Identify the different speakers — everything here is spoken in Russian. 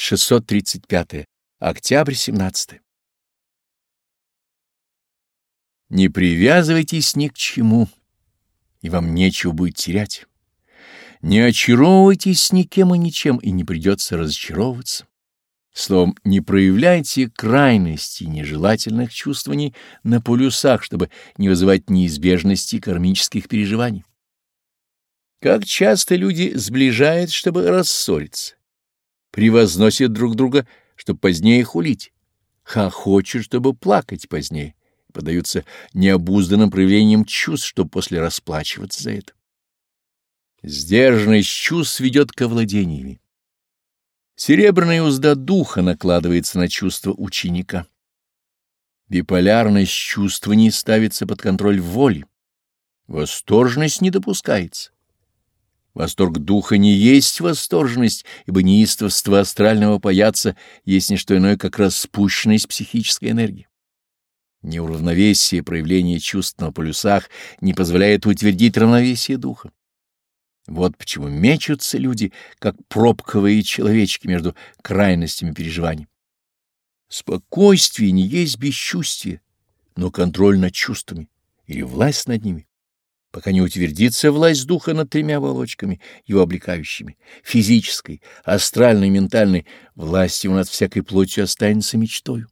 Speaker 1: 635. Октябрь 17. Не привязывайтесь ни к чему, и вам нечего будет терять. Не очаровывайтесь никем и ничем, и не придется разочаровываться. Словом, не проявляйте крайности нежелательных чувствований на полюсах, чтобы не вызывать неизбежности кармических переживаний. Как часто люди сближают, чтобы рассориться превозносят друг друга, чтобы позднее хулить, хохочут, чтобы плакать позднее, подаются необузданным проявлением чувств, чтобы после расплачиваться за это. Сдержанность чувств ведет к овладениями. Серебряная узда духа накладывается на чувство ученика. Биполярность чувствований ставится под контроль воли. Восторженность не допускается. Восторг духа не есть восторженность, ибо неистовство астрального паяца есть не что иное, как распущенность психической энергии. Неуравновесие проявления чувств на полюсах не позволяет утвердить равновесие духа. Вот почему мечутся люди, как пробковые человечки между крайностями переживаний. Спокойствие не есть бесчувствие, но контроль над чувствами или власть над ними пока не утвердится власть духа над тремя оболочками, его облекающими, физической, астральной, ментальной, власть его над всякой плотью останется мечтою.